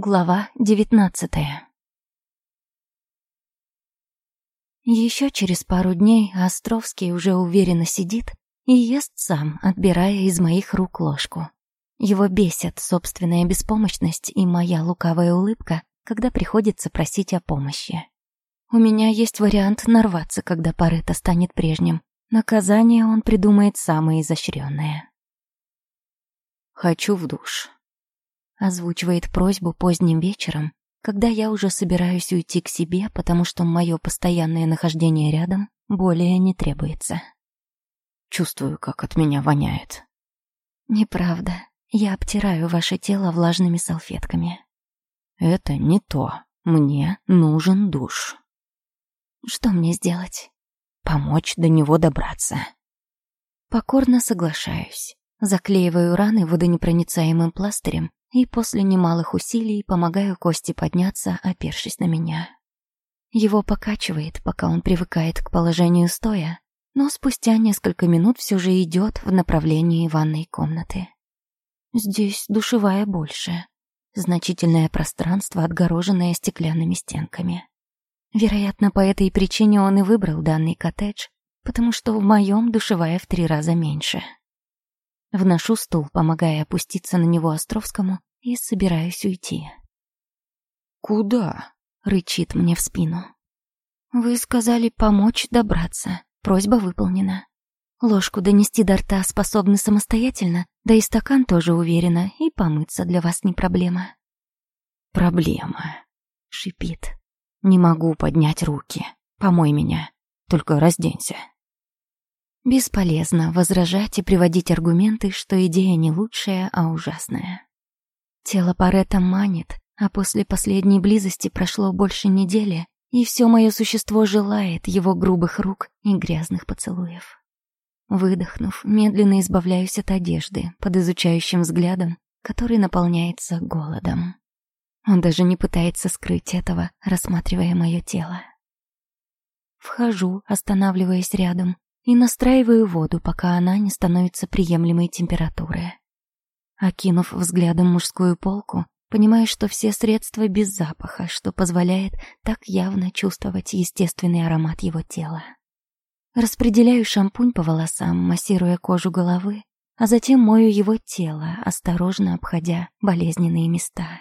Глава девятнадцатая Еще через пару дней Островский уже уверенно сидит и ест сам, отбирая из моих рук ложку. Его бесят собственная беспомощность и моя лукавая улыбка, когда приходится просить о помощи. У меня есть вариант нарваться, когда Парета станет прежним. Наказание он придумает самое изощренное. «Хочу в душ», озвучивает просьбу поздним вечером, когда я уже собираюсь уйти к себе, потому что мое постоянное нахождение рядом более не требуется. Чувствую, как от меня воняет. Неправда. Я обтираю ваше тело влажными салфетками. Это не то. Мне нужен душ. Что мне сделать? Помочь до него добраться. Покорно соглашаюсь. Заклеиваю раны водонепроницаемым пластырем и после немалых усилий помогаю Косте подняться, опершись на меня. Его покачивает, пока он привыкает к положению стоя, но спустя несколько минут все же идет в направлении ванной комнаты. Здесь душевая больше, значительное пространство, отгороженное стеклянными стенками. Вероятно, по этой причине он и выбрал данный коттедж, потому что в моем душевая в три раза меньше. Вношу стул, помогая опуститься на него Островскому, и собираюсь уйти. «Куда?» — рычит мне в спину. «Вы сказали помочь добраться. Просьба выполнена. Ложку донести до рта способны самостоятельно, да и стакан тоже уверена, и помыться для вас не проблема». «Проблема», — шипит. «Не могу поднять руки. Помой меня. Только разденься». Бесполезно возражать и приводить аргументы, что идея не лучшая, а ужасная. Тело Парета манит, а после последней близости прошло больше недели, и все мое существо желает его грубых рук и грязных поцелуев. Выдохнув, медленно избавляюсь от одежды под изучающим взглядом, который наполняется голодом. Он даже не пытается скрыть этого, рассматривая мое тело. Вхожу, останавливаясь рядом, и настраиваю воду, пока она не становится приемлемой температуры. Окинув взглядом мужскую полку, понимаю, что все средства без запаха, что позволяет так явно чувствовать естественный аромат его тела. Распределяю шампунь по волосам, массируя кожу головы, а затем мою его тело, осторожно обходя болезненные места.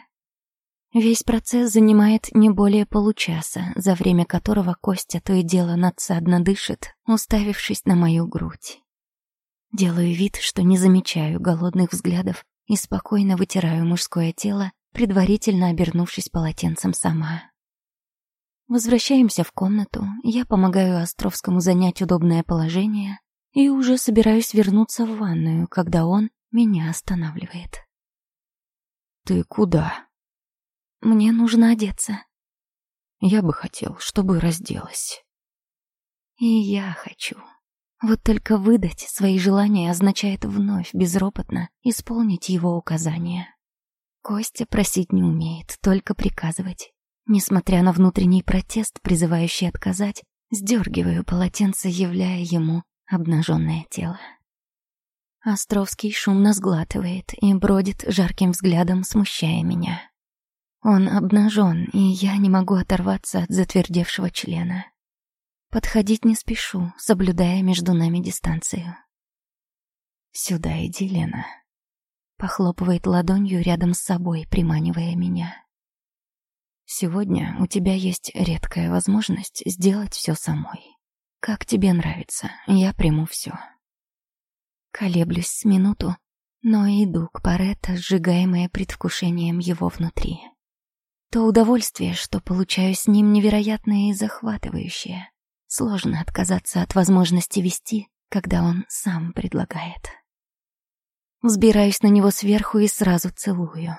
Весь процесс занимает не более получаса, за время которого Костя то и дело надсадно дышит, уставившись на мою грудь. Делаю вид, что не замечаю голодных взглядов и спокойно вытираю мужское тело, предварительно обернувшись полотенцем сама. Возвращаемся в комнату, я помогаю Островскому занять удобное положение и уже собираюсь вернуться в ванную, когда он меня останавливает. «Ты куда?» Мне нужно одеться. Я бы хотел, чтобы разделась. И я хочу. Вот только выдать свои желания означает вновь безропотно исполнить его указания. Костя просить не умеет, только приказывать. Несмотря на внутренний протест, призывающий отказать, сдергиваю полотенце, являя ему обнаженное тело. Островский шумно сглатывает и бродит жарким взглядом, смущая меня. Он обнажен, и я не могу оторваться от затвердевшего члена. Подходить не спешу, соблюдая между нами дистанцию. «Сюда иди, Лена», — похлопывает ладонью рядом с собой, приманивая меня. «Сегодня у тебя есть редкая возможность сделать все самой. Как тебе нравится, я приму все». Колеблюсь с минуту, но иду к Паретто, сжигаемое предвкушением его внутри. То удовольствие, что получаю с ним, невероятное и захватывающее. Сложно отказаться от возможности вести, когда он сам предлагает. Взбираюсь на него сверху и сразу целую.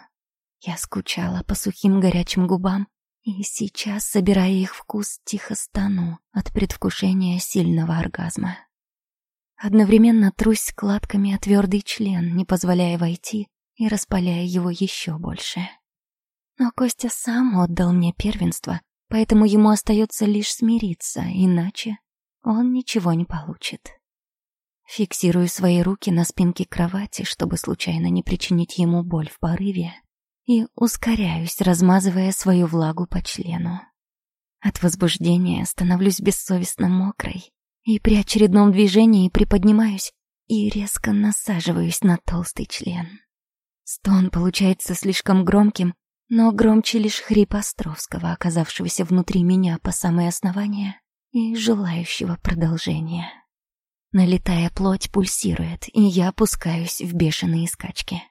Я скучала по сухим горячим губам, и сейчас, собирая их вкус, тихо стану от предвкушения сильного оргазма. Одновременно трусь складками о твердый член, не позволяя войти и распаляя его еще больше. Но Костя сам отдал мне первенство, поэтому ему остается лишь смириться, иначе он ничего не получит. Фиксирую свои руки на спинке кровати, чтобы случайно не причинить ему боль в порыве, и ускоряюсь, размазывая свою влагу по члену. От возбуждения становлюсь бессовестно мокрой и при очередном движении приподнимаюсь и резко насаживаюсь на толстый член. Стон получается слишком громким, но громче лишь хрип Островского, оказавшегося внутри меня по самое основание и желающего продолжения. Налетая плоть пульсирует, и я опускаюсь в бешеные скачки.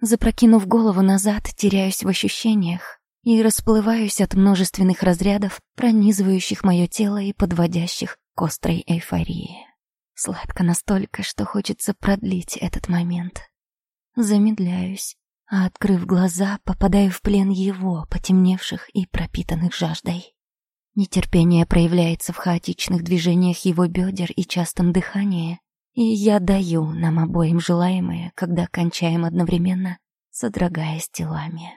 Запрокинув голову назад, теряюсь в ощущениях и расплываюсь от множественных разрядов, пронизывающих мое тело и подводящих к острой эйфории. Сладко настолько, что хочется продлить этот момент. Замедляюсь, а, открыв глаза, попадаю в плен его, потемневших и пропитанных жаждой. Нетерпение проявляется в хаотичных движениях его бедер и частом дыхании, и я даю нам обоим желаемое, когда кончаем одновременно, содрогаясь телами.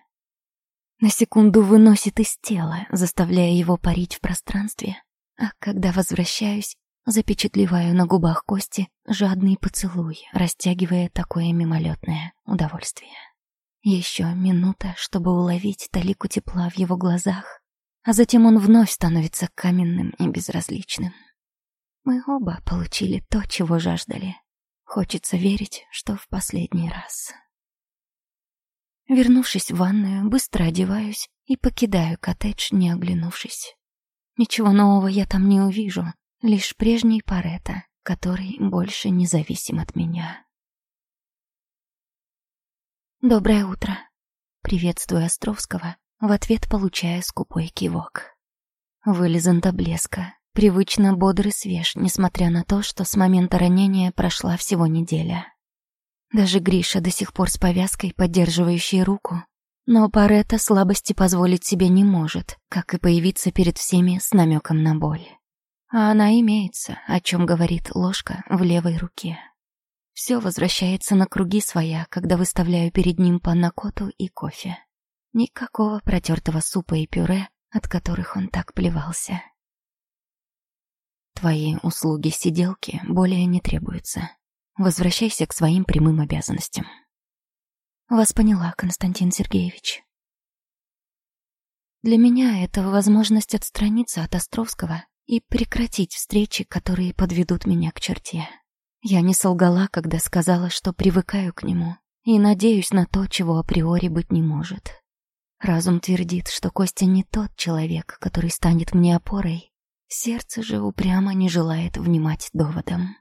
На секунду выносит из тела, заставляя его парить в пространстве, а когда возвращаюсь, запечатлеваю на губах Кости жадный поцелуй, растягивая такое мимолетное удовольствие. Еще минута, чтобы уловить талику тепла в его глазах, а затем он вновь становится каменным и безразличным. Мы оба получили то, чего жаждали. Хочется верить, что в последний раз. Вернувшись в ванную, быстро одеваюсь и покидаю коттедж, не оглянувшись. Ничего нового я там не увижу, лишь прежний Парета, который больше не зависим от меня. «Доброе утро!» Приветствую Островского, в ответ получая скупой кивок. Вылизан до блеска, привычно бодр и свеж, несмотря на то, что с момента ранения прошла всего неделя. Даже Гриша до сих пор с повязкой, поддерживающей руку, но Паретта слабости позволить себе не может, как и появиться перед всеми с намеком на боль. А она имеется, о чем говорит ложка в левой руке. Все возвращается на круги своя, когда выставляю перед ним паннакоту и кофе. Никакого протертого супа и пюре, от которых он так плевался. Твои услуги сиделки более не требуются. Возвращайся к своим прямым обязанностям. Вас поняла, Константин Сергеевич. Для меня это возможность отстраниться от Островского и прекратить встречи, которые подведут меня к черте. Я не солгала, когда сказала, что привыкаю к нему и надеюсь на то, чего априори быть не может. Разум твердит, что Костя не тот человек, который станет мне опорой. Сердце же упрямо не желает внимать доводам.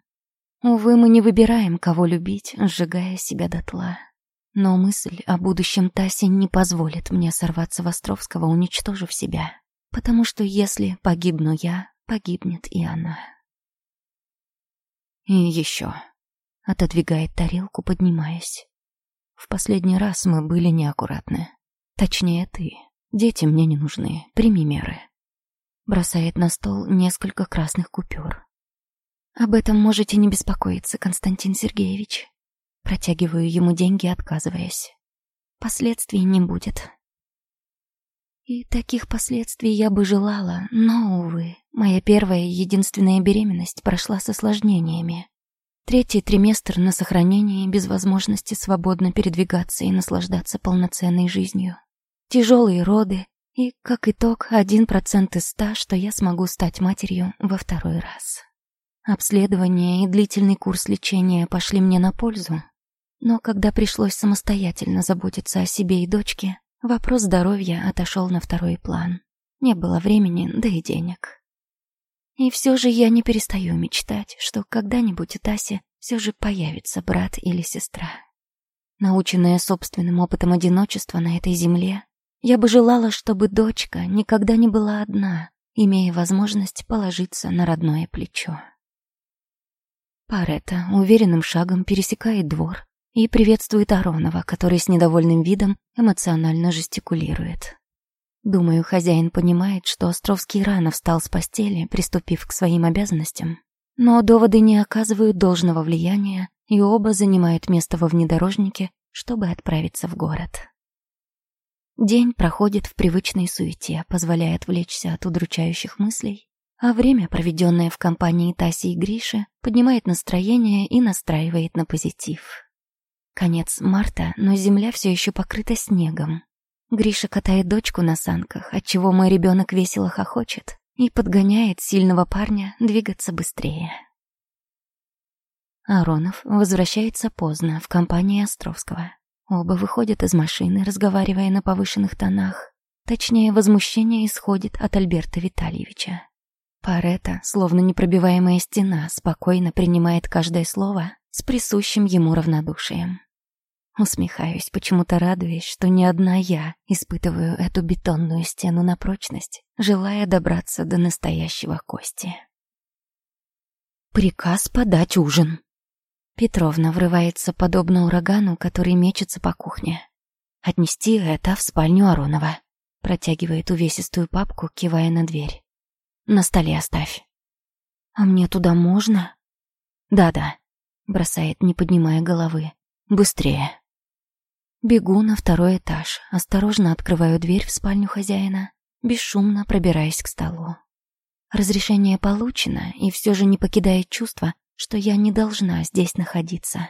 Увы, мы не выбираем, кого любить, сжигая себя дотла. Но мысль о будущем Тасе не позволит мне сорваться в Островского, уничтожив себя. Потому что если погибну я, погибнет и она. И еще. Отодвигает тарелку, поднимаясь. В последний раз мы были неаккуратны. Точнее, ты. Дети мне не нужны. Прими меры. Бросает на стол несколько красных купюр. Об этом можете не беспокоиться, Константин Сергеевич. Протягиваю ему деньги, отказываясь. Последствий не будет. И таких последствий я бы желала, но, увы, моя первая и единственная беременность прошла с осложнениями. Третий триместр на сохранении без возможности свободно передвигаться и наслаждаться полноценной жизнью. Тяжелые роды и, как итог, один процент из ста, что я смогу стать матерью во второй раз. Обследование и длительный курс лечения пошли мне на пользу, но когда пришлось самостоятельно заботиться о себе и дочке, Вопрос здоровья отошел на второй план. Не было времени, да и денег. И все же я не перестаю мечтать, что когда-нибудь у Таси все же появится брат или сестра. Наученная собственным опытом одиночества на этой земле, я бы желала, чтобы дочка никогда не была одна, имея возможность положиться на родное плечо. Парета уверенным шагом пересекает двор и приветствует Аронова, который с недовольным видом эмоционально жестикулирует. Думаю, хозяин понимает, что Островский рано встал с постели, приступив к своим обязанностям. Но доводы не оказывают должного влияния, и оба занимают место во внедорожнике, чтобы отправиться в город. День проходит в привычной суете, позволяя отвлечься от удручающих мыслей, а время, проведенное в компании Таси и Гриши, поднимает настроение и настраивает на позитив. Конец марта, но земля все еще покрыта снегом, Гриша катает дочку на санках, отчего мой ребенок весело хохочет и подгоняет сильного парня двигаться быстрее. Аронов возвращается поздно в компании Островского. Оба выходят из машины, разговаривая на повышенных тонах. Точнее, возмущение исходит от Альберта Витальевича. Парета, словно непробиваемая стена, спокойно принимает каждое слово с присущим ему равнодушием. Усмехаюсь, почему-то радуясь, что не одна я испытываю эту бетонную стену на прочность, желая добраться до настоящего Кости. Приказ подать ужин. Петровна врывается подобно урагану, который мечется по кухне. Отнести это в спальню Аронова. Протягивает увесистую папку, кивая на дверь. На столе оставь. А мне туда можно? Да-да, бросает, не поднимая головы. Быстрее. Бегу на второй этаж, осторожно открываю дверь в спальню хозяина, бесшумно пробираясь к столу. Разрешение получено, и все же не покидает чувство, что я не должна здесь находиться.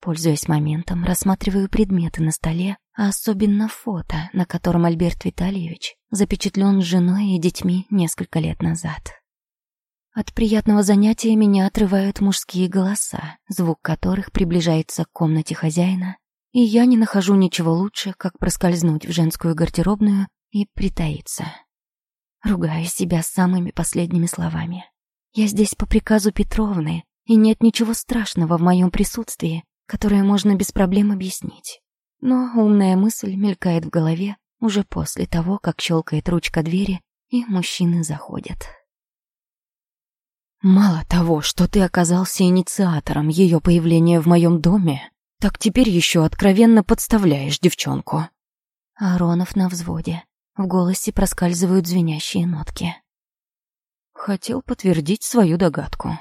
Пользуясь моментом, рассматриваю предметы на столе, а особенно фото, на котором Альберт Витальевич запечатлен с женой и детьми несколько лет назад. От приятного занятия меня отрывают мужские голоса, звук которых приближается к комнате хозяина и я не нахожу ничего лучше, как проскользнуть в женскую гардеробную и притаиться. Ругаю себя самыми последними словами. Я здесь по приказу Петровны, и нет ничего страшного в моем присутствии, которое можно без проблем объяснить. Но умная мысль мелькает в голове уже после того, как щелкает ручка двери, и мужчины заходят. «Мало того, что ты оказался инициатором ее появления в моем доме, так теперь еще откровенно подставляешь девчонку. Аронов на взводе. В голосе проскальзывают звенящие нотки. Хотел подтвердить свою догадку.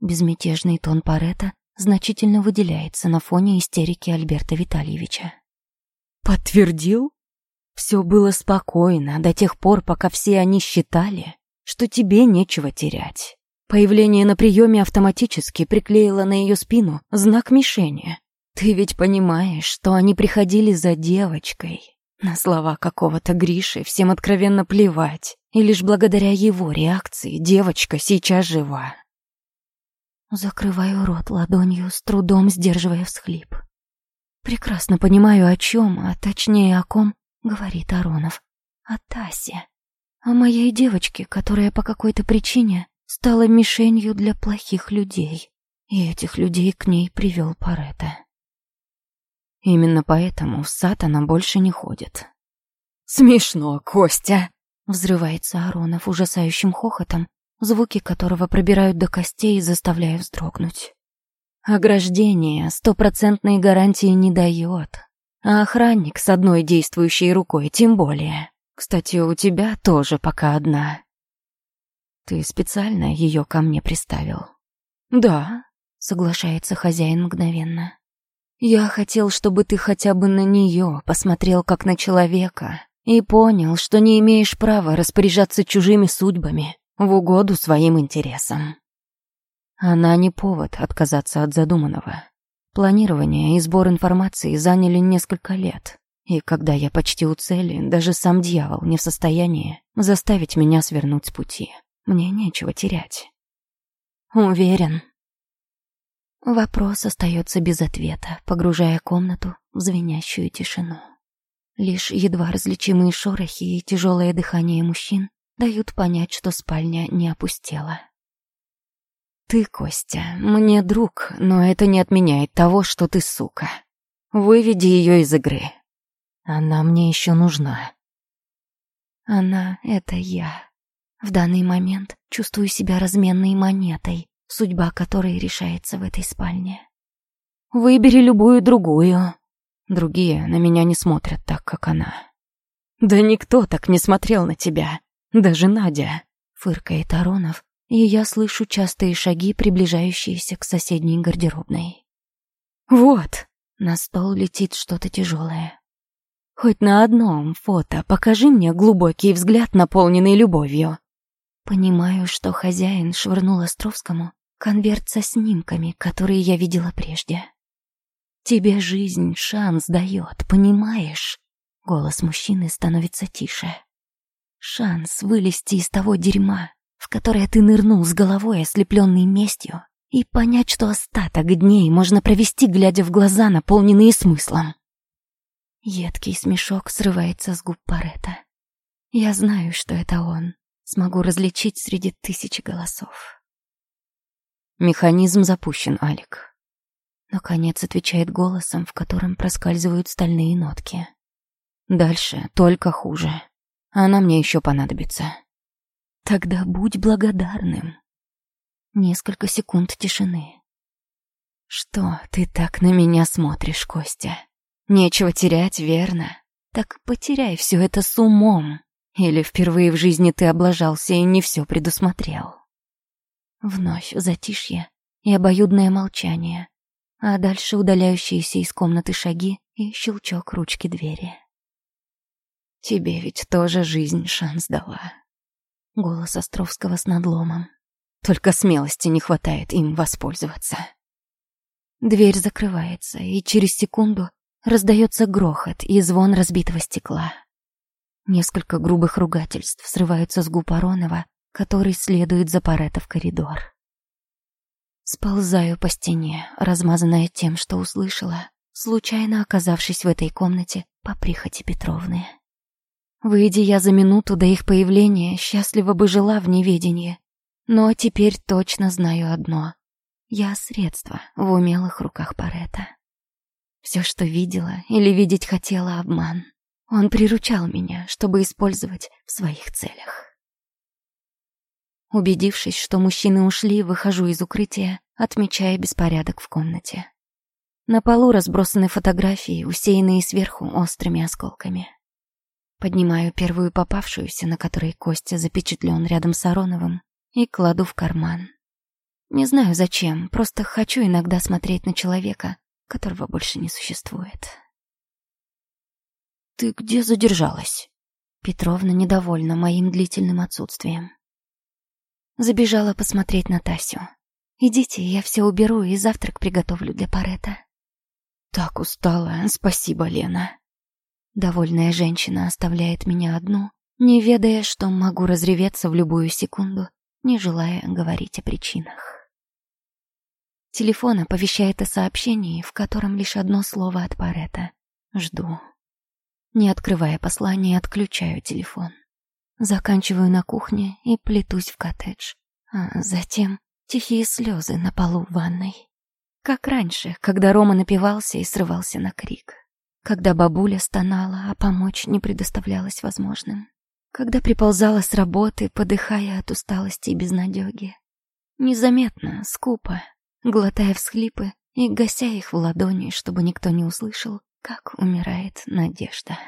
Безмятежный тон Парета значительно выделяется на фоне истерики Альберта Витальевича. Подтвердил? Все было спокойно до тех пор, пока все они считали, что тебе нечего терять. Появление на приеме автоматически приклеило на ее спину знак мишени. Ты ведь понимаешь, что они приходили за девочкой. На слова какого-то Гриши всем откровенно плевать, и лишь благодаря его реакции девочка сейчас жива. Закрываю рот ладонью, с трудом сдерживая всхлип. Прекрасно понимаю, о чем, а точнее о ком, говорит Аронов. О Тасе. О моей девочке, которая по какой-то причине стала мишенью для плохих людей. И этих людей к ней привел Парета. Именно поэтому в сад она больше не ходит. «Смешно, Костя!» Взрывается Аронов ужасающим хохотом, звуки которого пробирают до костей, заставляя вздрогнуть. Ограждение стопроцентной гарантии не дает, а охранник с одной действующей рукой тем более. Кстати, у тебя тоже пока одна. Ты специально ее ко мне приставил? Да, соглашается хозяин мгновенно. Я хотел, чтобы ты хотя бы на нее посмотрел как на человека и понял, что не имеешь права распоряжаться чужими судьбами в угоду своим интересам. Она не повод отказаться от задуманного. Планирование и сбор информации заняли несколько лет, и когда я почти у цели, даже сам дьявол не в состоянии заставить меня свернуть с пути. Мне нечего терять. Уверен, Вопрос остается без ответа, погружая комнату в звенящую тишину. Лишь едва различимые шорохи и тяжелое дыхание мужчин дают понять, что спальня не опустела. «Ты, Костя, мне друг, но это не отменяет того, что ты сука. Выведи ее из игры. Она мне еще нужна». «Она — это я. В данный момент чувствую себя разменной монетой, судьба которой решается в этой спальне. Выбери любую другую. Другие на меня не смотрят так, как она. Да никто так не смотрел на тебя, даже Надя, фыркает Аронов, и я слышу частые шаги, приближающиеся к соседней гардеробной. Вот, на стол летит что-то тяжелое. Хоть на одном фото покажи мне глубокий взгляд, наполненный любовью. Понимаю, что хозяин швырнул Островскому конверт со снимками, которые я видела прежде. Тебе жизнь шанс дает, понимаешь? Голос мужчины становится тише. Шанс вылезти из того дерьма, в которое ты нырнул с головой, ослепленный местью, и понять, что остаток дней можно провести, глядя в глаза, наполненные смыслом. Едкий смешок срывается с губ Парета. Я знаю, что это он. Смогу различить среди тысячи голосов. Механизм запущен, Алик. Наконец отвечает голосом, в котором проскальзывают стальные нотки. Дальше только хуже. Она мне еще понадобится. Тогда будь благодарным. Несколько секунд тишины. Что ты так на меня смотришь, Костя? Нечего терять, верно? Так потеряй все это с умом. Или впервые в жизни ты облажался и не все предусмотрел? Вновь затишье и обоюдное молчание, а дальше удаляющиеся из комнаты шаги и щелчок ручки двери. Тебе ведь тоже жизнь шанс дала. Голос Островского с надломом. Только смелости не хватает им воспользоваться. Дверь закрывается, и через секунду раздается грохот и звон разбитого стекла. Несколько грубых ругательств срываются с губ Аронова, который следует за Паретто в коридор. Сползаю по стене, размазанная тем, что услышала, случайно оказавшись в этой комнате по прихоти Петровны. Выйди я за минуту до их появления, счастливо бы жила в неведении. Но теперь точно знаю одно. Я средство в умелых руках Паретта. Все, что видела или видеть хотела, обман. Он приручал меня, чтобы использовать в своих целях. Убедившись, что мужчины ушли, выхожу из укрытия, отмечая беспорядок в комнате. На полу разбросаны фотографии, усеянные сверху острыми осколками. Поднимаю первую попавшуюся, на которой Костя запечатлен рядом с Ароновым, и кладу в карман. Не знаю зачем, просто хочу иногда смотреть на человека, которого больше не существует. «Ты где задержалась?» Петровна недовольна моим длительным отсутствием. Забежала посмотреть на Тасю. «Идите, я все уберу и завтрак приготовлю для Парета». «Так устала, спасибо, Лена». Довольная женщина оставляет меня одну, не ведая, что могу разреветься в любую секунду, не желая говорить о причинах. Телефон оповещает о сообщении, в котором лишь одно слово от Парета. Жду. Не открывая послание, отключаю телефон. Заканчиваю на кухне и плетусь в коттедж. А затем тихие слезы на полу в ванной. Как раньше, когда Рома напивался и срывался на крик. Когда бабуля стонала, а помочь не предоставлялось возможным. Когда приползала с работы, подыхая от усталости и безнадёги. Незаметно, скупо, глотая всхлипы и гася их в ладони, чтобы никто не услышал, как умирает надежда.